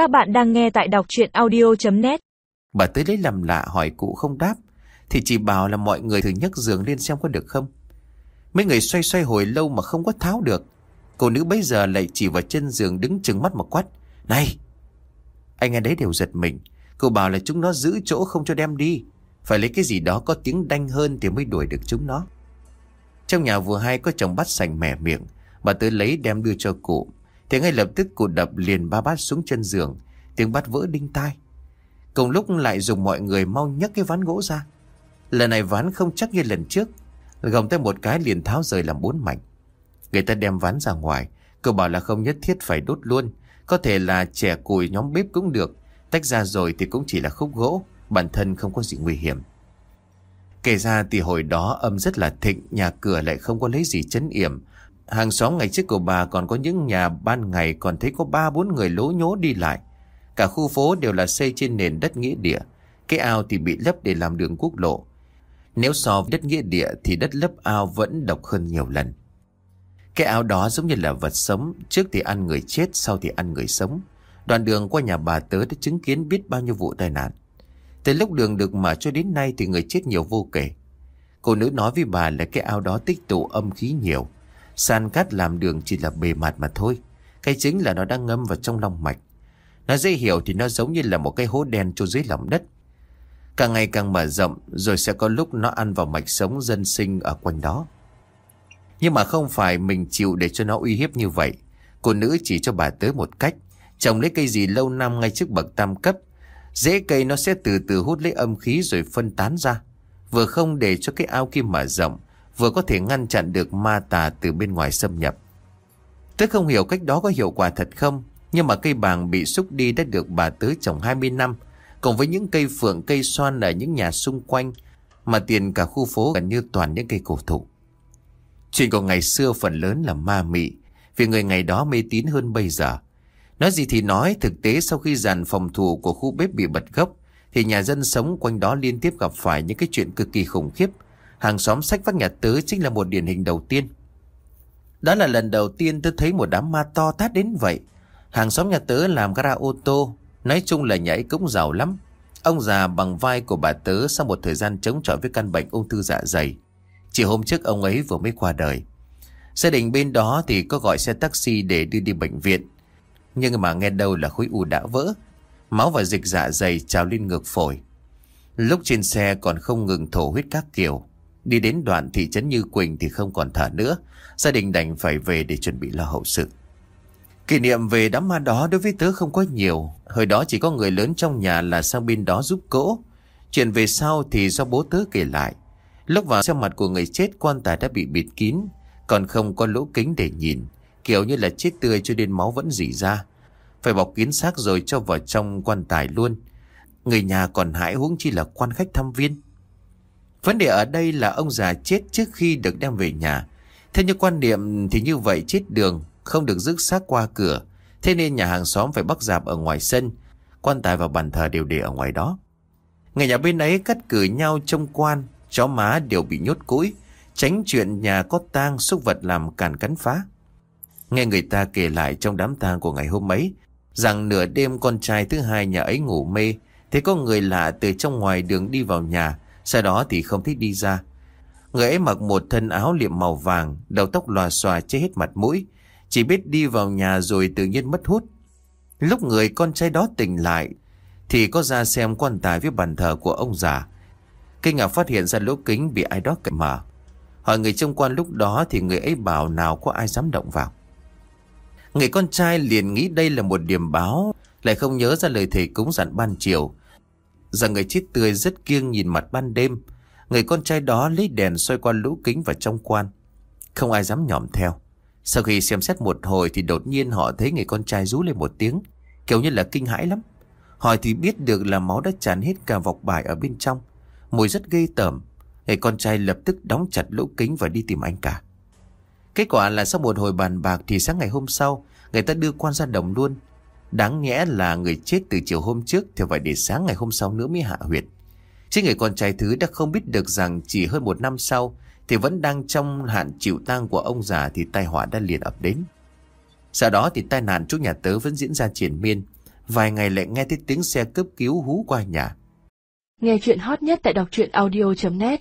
Các bạn đang nghe tại đọc chuyện audio.net Bà tới lấy làm lạ hỏi cụ không đáp, Thì chỉ bảo là mọi người thử nhấc giường lên xem có được không. Mấy người xoay xoay hồi lâu mà không có tháo được. Cô nữ bấy giờ lại chỉ vào chân giường đứng chừng mắt mà quát, Này! Anh em đấy đều giật mình. Cô bảo là chúng nó giữ chỗ không cho đem đi. Phải lấy cái gì đó có tiếng đanh hơn Thì mới đuổi được chúng nó. Trong nhà vừa hay có chồng bắt sành mẻ miệng. Bà tới lấy đem đưa cho cụ. Thì ngay lập tức cụ đập liền ba bát xuống chân giường. Tiếng bát vỡ đinh tai. Cùng lúc lại dùng mọi người mau nhấc cái ván gỗ ra. Lần này ván không chắc như lần trước. Gồng tay một cái liền tháo rời làm bốn mảnh. Người ta đem ván ra ngoài. Cô bảo là không nhất thiết phải đốt luôn. Có thể là trẻ cùi nhóm bếp cũng được. Tách ra rồi thì cũng chỉ là khúc gỗ. Bản thân không có gì nguy hiểm. Kể ra thì hồi đó âm rất là thịnh, Nhà cửa lại không có lấy gì chấn yểm. Hàng xóm ngày trước của bà còn có những nhà ban ngày Còn thấy có ba bốn người lố nhố đi lại. Cả khu phố đều là xây trên nền đất nghĩa địa. Cái ao thì bị lấp để làm đường quốc lộ. Nếu so với đất nghĩa địa Thì đất lấp ao vẫn độc hơn nhiều lần. Cái ao đó giống như là vật sống, Trước thì ăn người chết, Sau thì ăn người sống. Đoạn đường qua nhà bà tớ đã chứng kiến biết bao nhiêu vụ tai nạn. Từ lúc đường được mở cho đến nay Thì người chết nhiều vô kể. Cô nữ nói với bà là cái ao đó tích tụ âm khí nhiều. San cát làm đường chỉ là bề mặt mà thôi. Cái chính là nó đang ngâm vào trong lòng mạch. Nó dễ hiểu thì nó giống như là một cái hố đen trôi dưới lòng đất. Càng ngày càng mở rộng, Rồi sẽ có lúc nó ăn vào mạch sống dân sinh ở quanh đó. Nhưng mà không phải mình chịu để cho nó uy hiếp như vậy. Cô nữ chỉ cho bà tới một cách. Trồng lấy cây gì lâu năm ngay trước bậc tam cấp, Dễ cây nó sẽ từ từ hút lấy âm khí rồi phân tán ra. Vừa không để cho cái ao kia mở rộng Vừa có thể ngăn chặn được ma tà từ bên ngoài xâm nhập. Tôi không hiểu cách đó có hiệu quả thật không, Nhưng mà cây bàng bị xúc đi đã được bà tứ trồng 20 năm Cùng với những cây phượng, cây xoan ở những nhà xung quanh, Mà tiền cả khu phố gần như toàn những cây cổ thụ. Chuyện của ngày xưa phần lớn là ma mị, Vì người ngày đó mê tín hơn bây giờ. Nói gì thì nói, Thực tế sau khi dàn phòng thủ của khu bếp bị bật gốc, Thì nhà dân sống quanh đó liên tiếp gặp phải những cái chuyện cực kỳ khủng khiếp Hàng xóm sách vác nhà tứ chính là một điển hình đầu tiên. Đó là lần đầu tiên tôi thấy một đám ma to tát đến vậy. Hàng xóm nhà tớ làm gara ô tô. Nói chung là nhảy cũng giàu lắm. Ông già bằng vai của bà tớ Sau một thời gian chống chọi với căn bệnh ung thư dạ dày. Chỉ hôm trước ông ấy vừa mới qua đời. Gia đình bên đó thì có gọi xe taxi để đưa đi bệnh viện. Nhưng mà nghe đâu là khối u đã vỡ. Máu và dịch dạ dày trào lên ngược phổi. Lúc trên xe còn không ngừng thổ huyết các kiểu. Đi đến đoạn thị trấn Như Quỳnh thì không còn thở nữa. Gia đình đành phải về để chuẩn bị lo hậu sự. Kỷ niệm về đám ma đó đối với tớ không có nhiều. Hồi đó chỉ có người lớn trong nhà là sang bên đó giúp cỗ. Chuyện về sau thì do bố tớ kể lại. Lúc vào xem mặt của người chết, quan tài đã bị bịt kín, Còn không có lỗ kính để nhìn. Kiểu như là chết tươi cho đến máu vẫn dỉ ra. Phải bọc kín xác rồi cho vào trong quan tài luôn. Người nhà còn hãi huống chi là quan khách thăm viên. Vấn đề ở đây là ông già chết trước khi được đem về nhà. Theo như quan niệm thì như vậy chết đường, không được rước xác qua cửa. Thế nên nhà hàng xóm phải bắt dạp ở ngoài sân. Quan tài và bàn thờ đều để ở ngoài đó. Người nhà bên ấy cắt cử nhau trông quan, chó má đều bị nhốt cũi, tránh chuyện nhà có tang xúc vật làm càn cắn phá. Nghe người ta kể lại trong đám tang của ngày hôm ấy, rằng nửa đêm con trai thứ hai nhà ấy ngủ mê, thế có người lạ từ trong ngoài đường đi vào nhà, sau đó thì không thích đi ra. Người ấy mặc một thân áo liệm màu vàng, Đầu tóc lòa xòa che hết mặt mũi, Chỉ biết đi vào nhà rồi tự nhiên mất hút. Lúc người con trai đó tỉnh lại, Thì có ra xem quan tài với bàn thờ của ông già. Kinh ngạc phát hiện ra lỗ kính bị ai đó cậy mở. Hỏi người trông quan lúc đó Thì người ấy bảo nào có ai dám động vào. Người con trai liền nghĩ đây là một điểm báo, Lại không nhớ ra lời thầy cúng dặn ban chiều Rằng người chết tươi rất kiêng nhìn mặt ban đêm. Người con trai đó lấy đèn xoay qua lũ kính vào trong quan. Không ai dám nhòm theo. Sau khi xem xét một hồi Thì đột nhiên họ thấy người con trai rú lên một tiếng, Kiểu như là kinh hãi lắm. Hỏi thì biết được là máu đã tràn hết cả vọc bài ở bên trong. Mùi rất ghê tởm. Người con trai lập tức đóng chặt lỗ kính và đi tìm anh cả. Kết quả là sau một hồi bàn bạc Thì sáng ngày hôm sau, Người ta đưa quan ra đồng luôn. Đáng nhẽ là người chết từ chiều hôm trước Thì phải để sáng ngày hôm sau nữa mới hạ huyệt. Chứ người con trai thứ đã không biết được rằng Chỉ hơn một năm sau Thì vẫn đang trong hạn chịu tang của ông già Thì tai họa đã liền ập đến. Sau đó thì tai nạn chú nhà tớ vẫn diễn ra triển miên. Vài ngày lại nghe thấy tiếng xe cấp cứu hú qua nhà. Nghe chuyện hot nhất tại đọc truyện audio.net